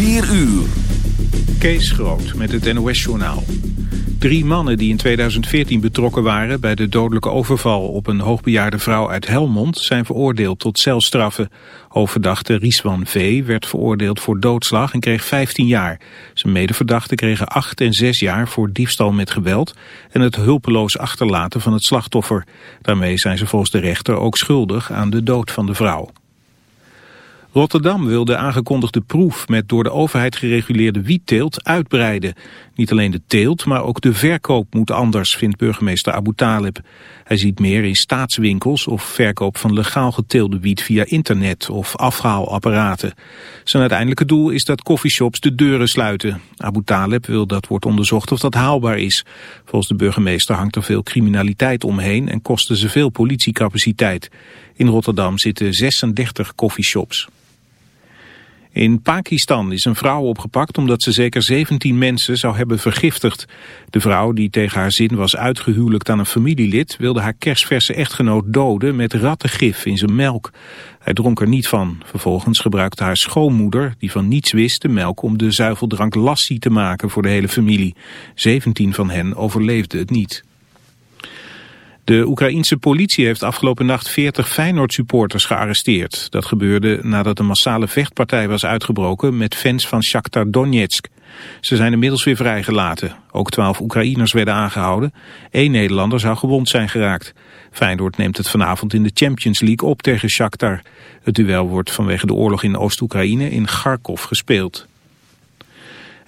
4 uur. Kees Groot met het NOS-journaal. Drie mannen die in 2014 betrokken waren bij de dodelijke overval op een hoogbejaarde vrouw uit Helmond zijn veroordeeld tot celstraffen. Hoofdverdachte Rieswan V. werd veroordeeld voor doodslag en kreeg 15 jaar. Zijn medeverdachten kregen 8 en 6 jaar voor diefstal met geweld en het hulpeloos achterlaten van het slachtoffer. Daarmee zijn ze volgens de rechter ook schuldig aan de dood van de vrouw. Rotterdam wil de aangekondigde proef met door de overheid gereguleerde wietteelt uitbreiden. Niet alleen de teelt, maar ook de verkoop moet anders, vindt burgemeester Abu Talib. Hij ziet meer in staatswinkels of verkoop van legaal geteelde wiet via internet of afhaalapparaten. Zijn uiteindelijke doel is dat coffeeshops de deuren sluiten. Abu Talib wil dat wordt onderzocht of dat haalbaar is. Volgens de burgemeester hangt er veel criminaliteit omheen en kosten ze veel politiecapaciteit. In Rotterdam zitten 36 coffeeshops. In Pakistan is een vrouw opgepakt omdat ze zeker 17 mensen zou hebben vergiftigd. De vrouw, die tegen haar zin was uitgehuwelijkt aan een familielid, wilde haar kerstverse echtgenoot doden met rattengif in zijn melk. Hij dronk er niet van. Vervolgens gebruikte haar schoonmoeder, die van niets wist, de melk om de zuiveldrank lassie te maken voor de hele familie. 17 van hen overleefden het niet. De Oekraïense politie heeft afgelopen nacht 40 Feyenoord-supporters gearresteerd. Dat gebeurde nadat een massale vechtpartij was uitgebroken met fans van Shakhtar Donetsk. Ze zijn inmiddels weer vrijgelaten. Ook 12 Oekraïners werden aangehouden. Eén Nederlander zou gewond zijn geraakt. Feyenoord neemt het vanavond in de Champions League op tegen Shakhtar. Het duel wordt vanwege de oorlog in Oost-Oekraïne in Kharkov gespeeld.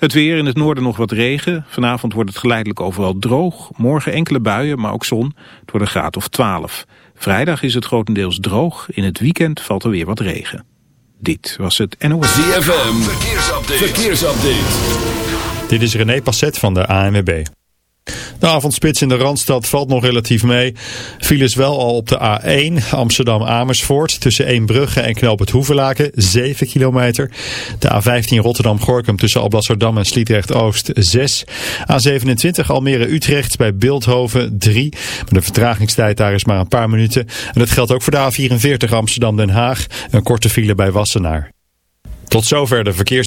Het weer in het noorden nog wat regen. Vanavond wordt het geleidelijk overal droog. Morgen enkele buien, maar ook zon. Het wordt een graad of 12. Vrijdag is het grotendeels droog. In het weekend valt er weer wat regen. Dit was het NOS. ZFM, verkeersupdate. verkeersupdate. Dit is René Passet van de ANWB. De avondspits in de Randstad valt nog relatief mee. Files wel al op de A1 Amsterdam-Amersfoort tussen Eembrugge en Knoop het Hoevelaken 7 kilometer. De A15 Rotterdam-Gorkum tussen Alblasserdam en Sliedrecht-Oost 6. A27 Almere-Utrecht bij Beeldhoven 3. Maar de vertragingstijd daar is maar een paar minuten. En dat geldt ook voor de A44 Amsterdam-Den Haag. Een korte file bij Wassenaar. Tot zover de verkeers...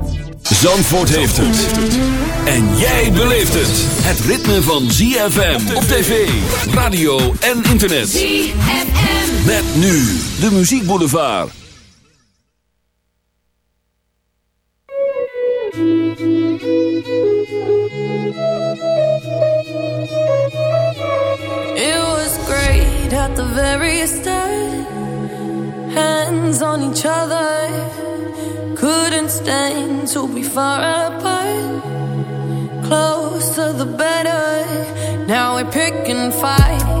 Zandvoort heeft het. En jij beleeft het. Het ritme van ZFM op tv, radio en internet. ZFM. Met nu de muziekboulevard. It was great at the very start. Hands on each other. Couldn't stand to be far apart. Closer the better. Now we're picking fights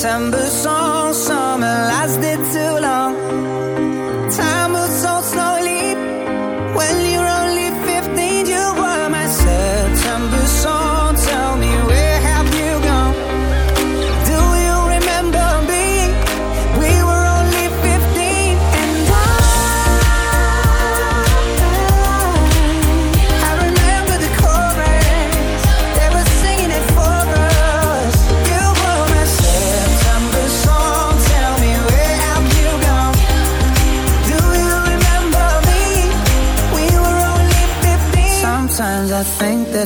September.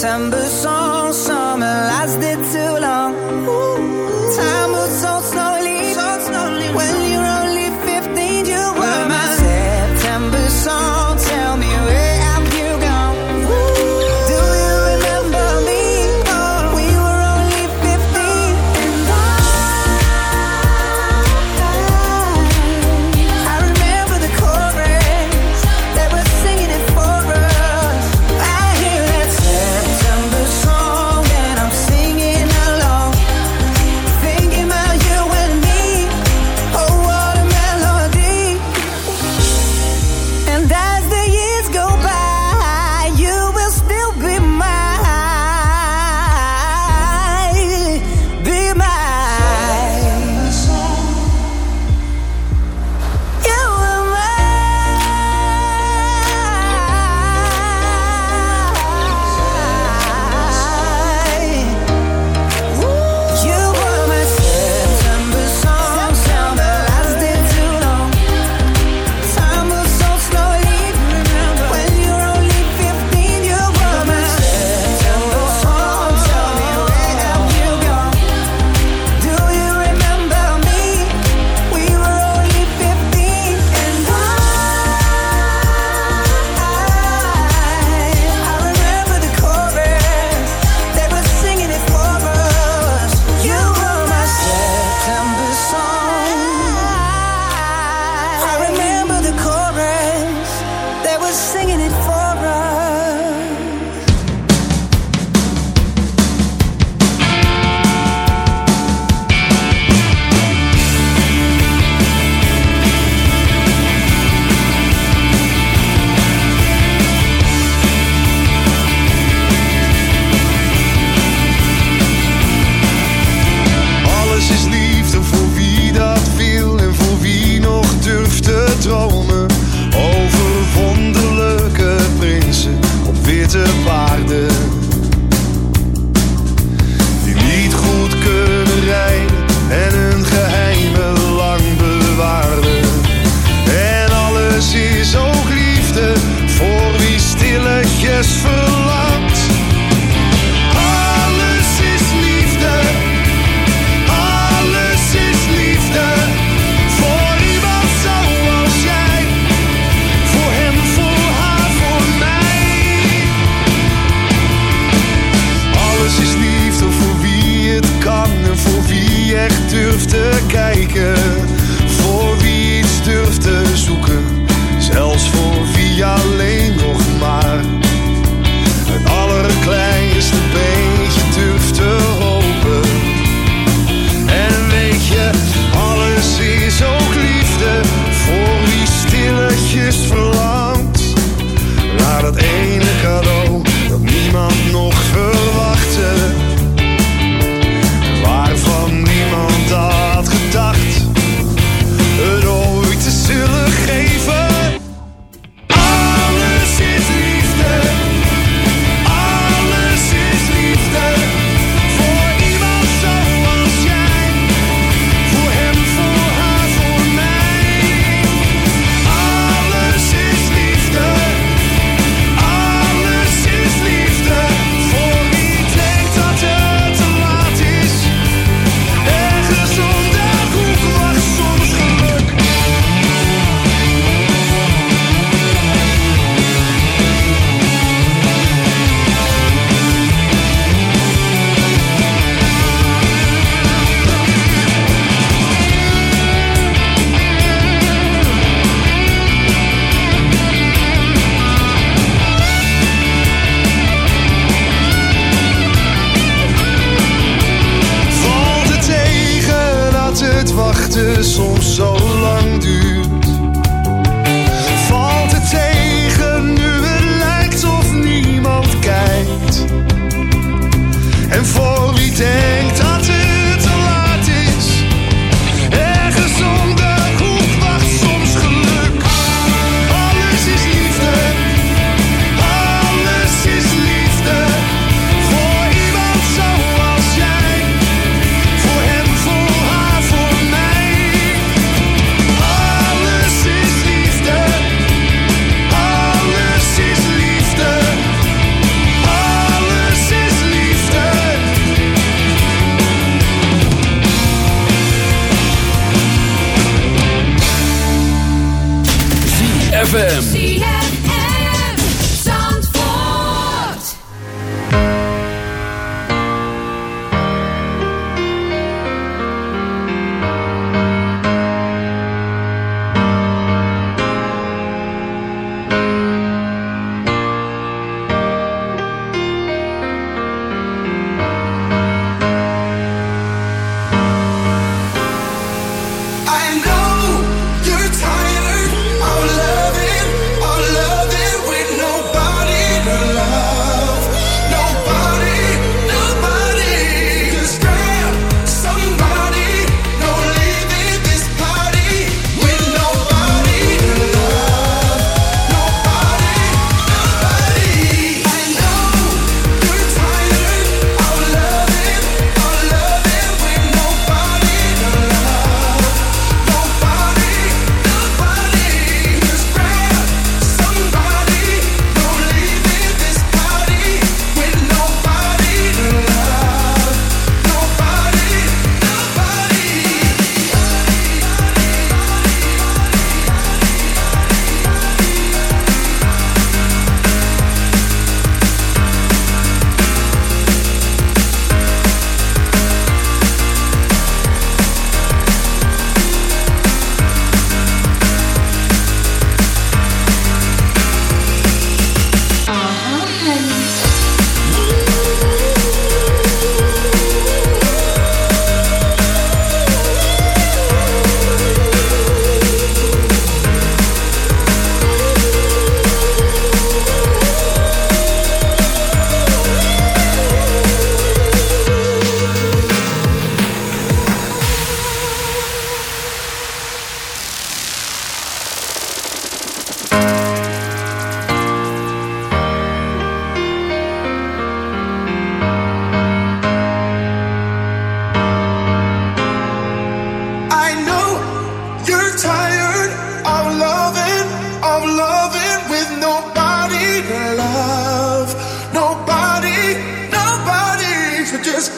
September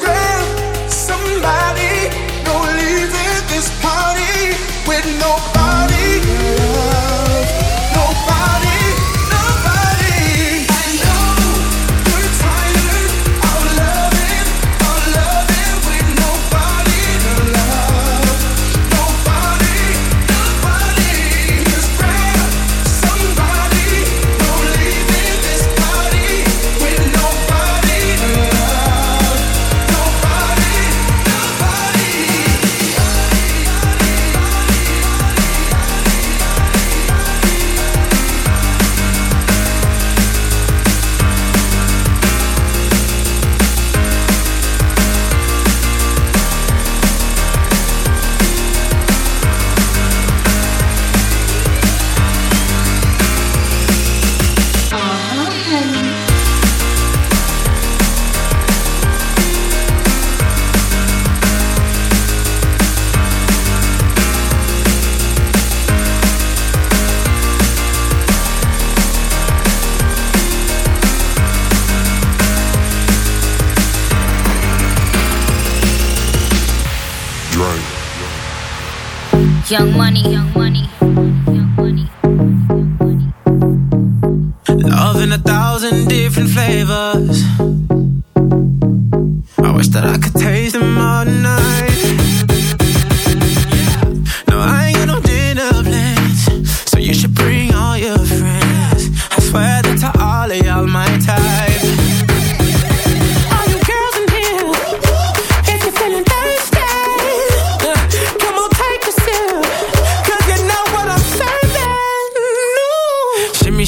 grace.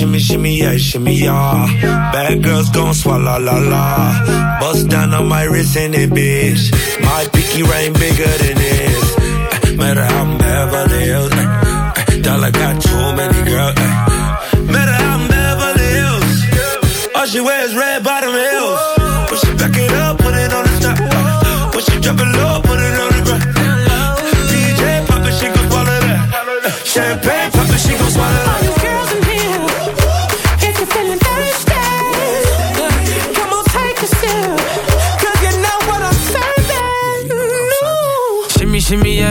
Shimmy, shimmy, yeah, shimmy, yeah. Bad girls gon' swallow la la. Bust down on my wrist and it, bitch. My pinky ring bigger than this. Eh, Matter how I'm Beverly Hills. eh, Dollar got too many girls. Matter how I'm Beverly Hills. All she wears red bottom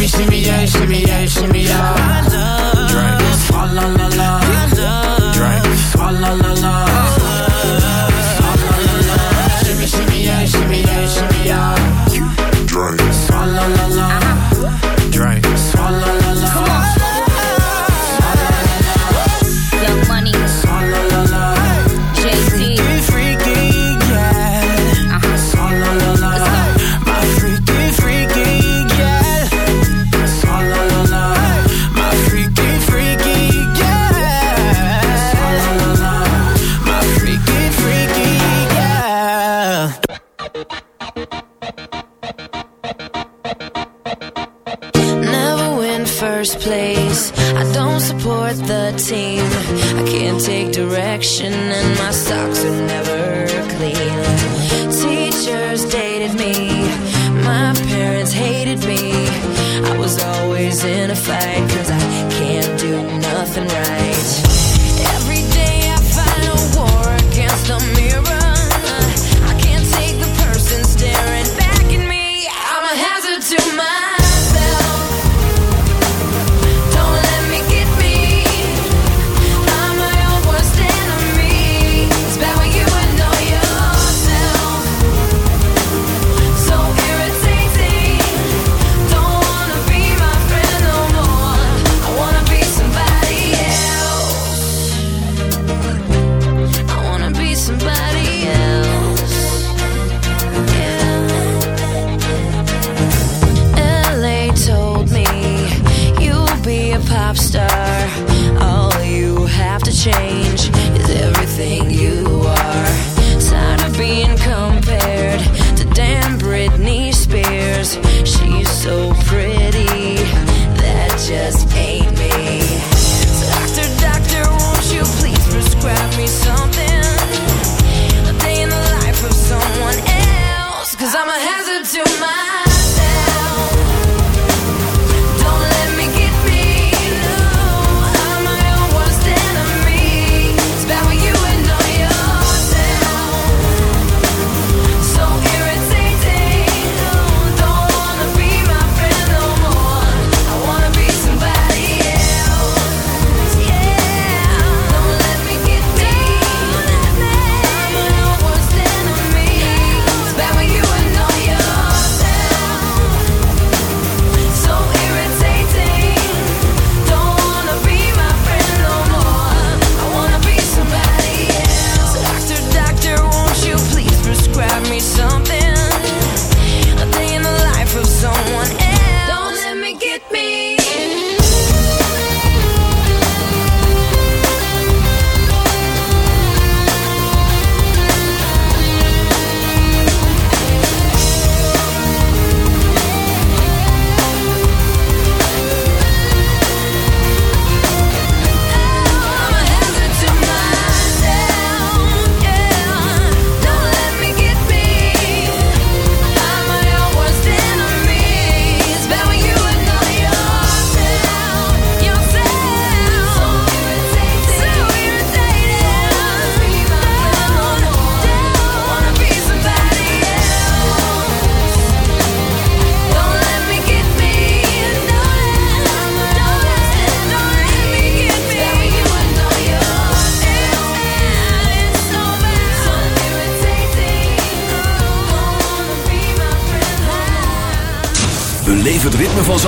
Shimmy, shimmy, yeah, shimmy, yeah, shimmy, yeah. Drink. Swalla la la. Drink. Swalla la la. La la. Shimmy, shimmy, yeah, shimmy, yeah, shimmy, yeah. Drink. Swalla la la. Drink. Place. I don't support the team. I can't take direction, and my socks are never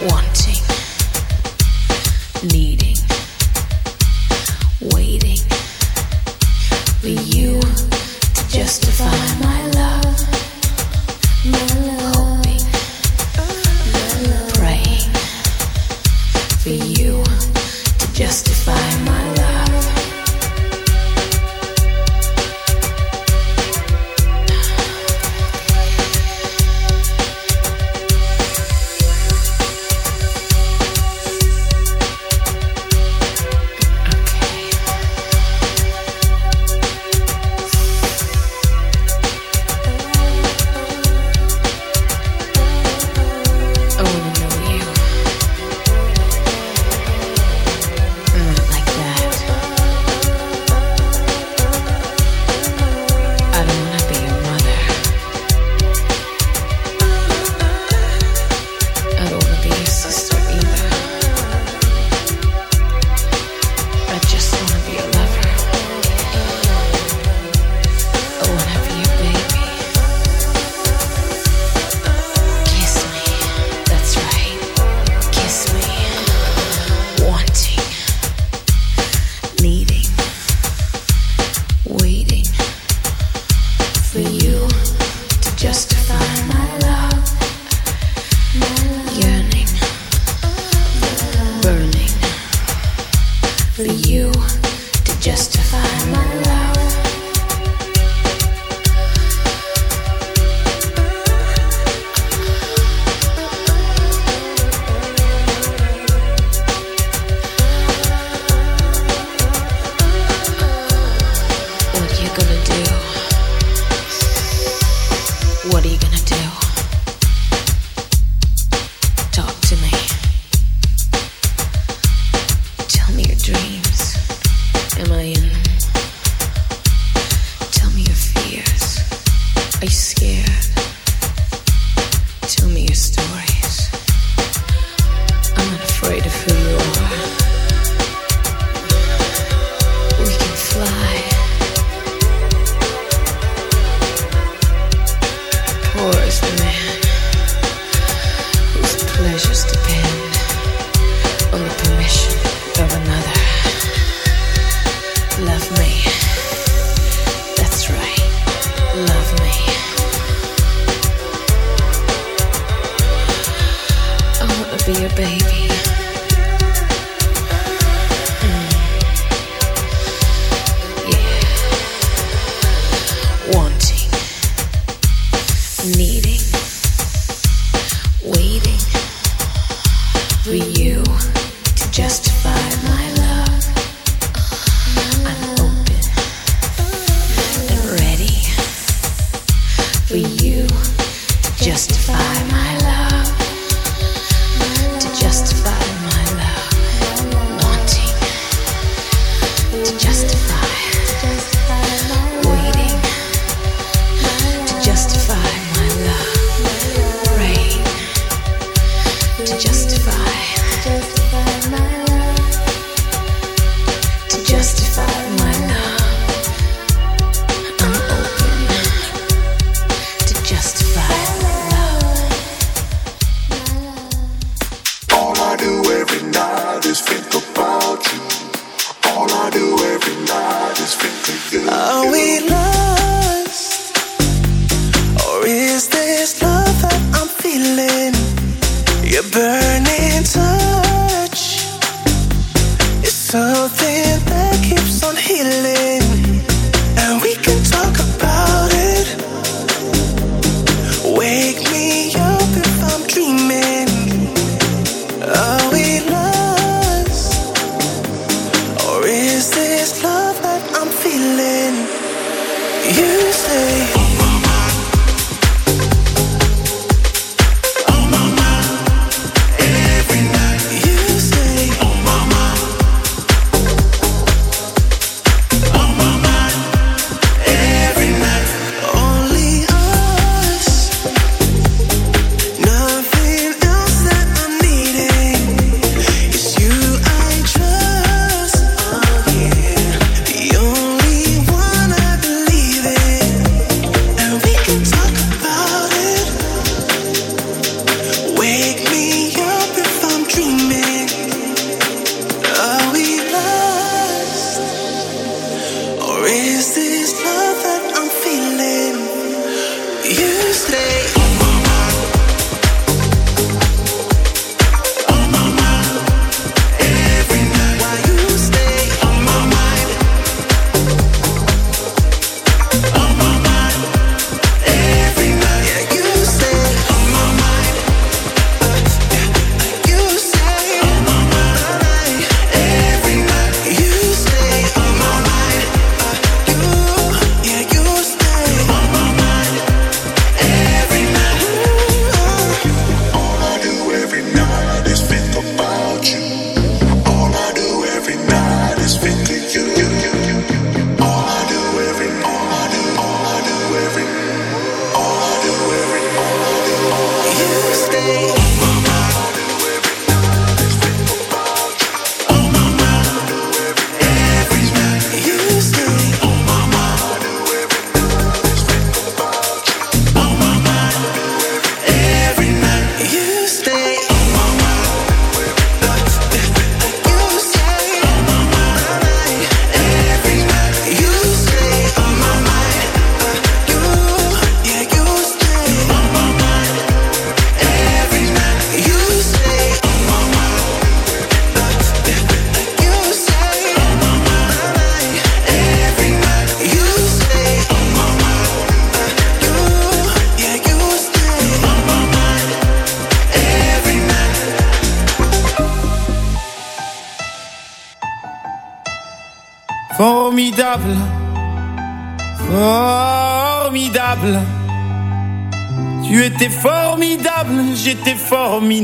Wanting, needing, you gonna do? What are you gonna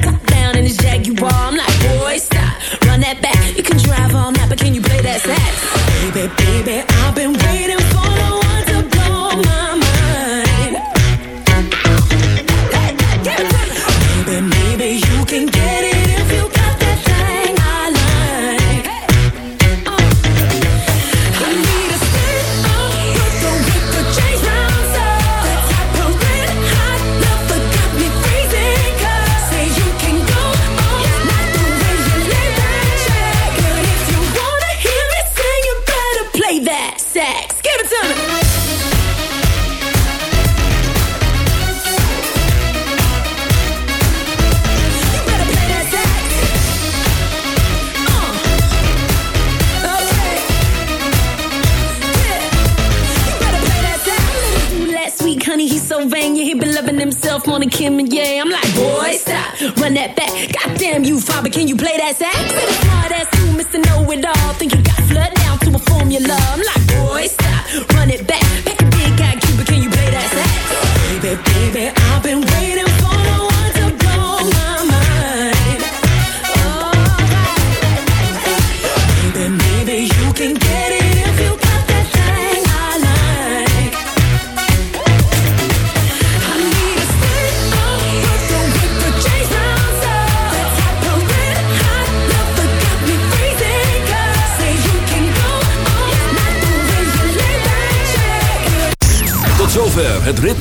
down in Jaguar. I'm like, boy, stop. Run that back. You can drive all night, but can you play that sax? Baby, baby, I've been waiting for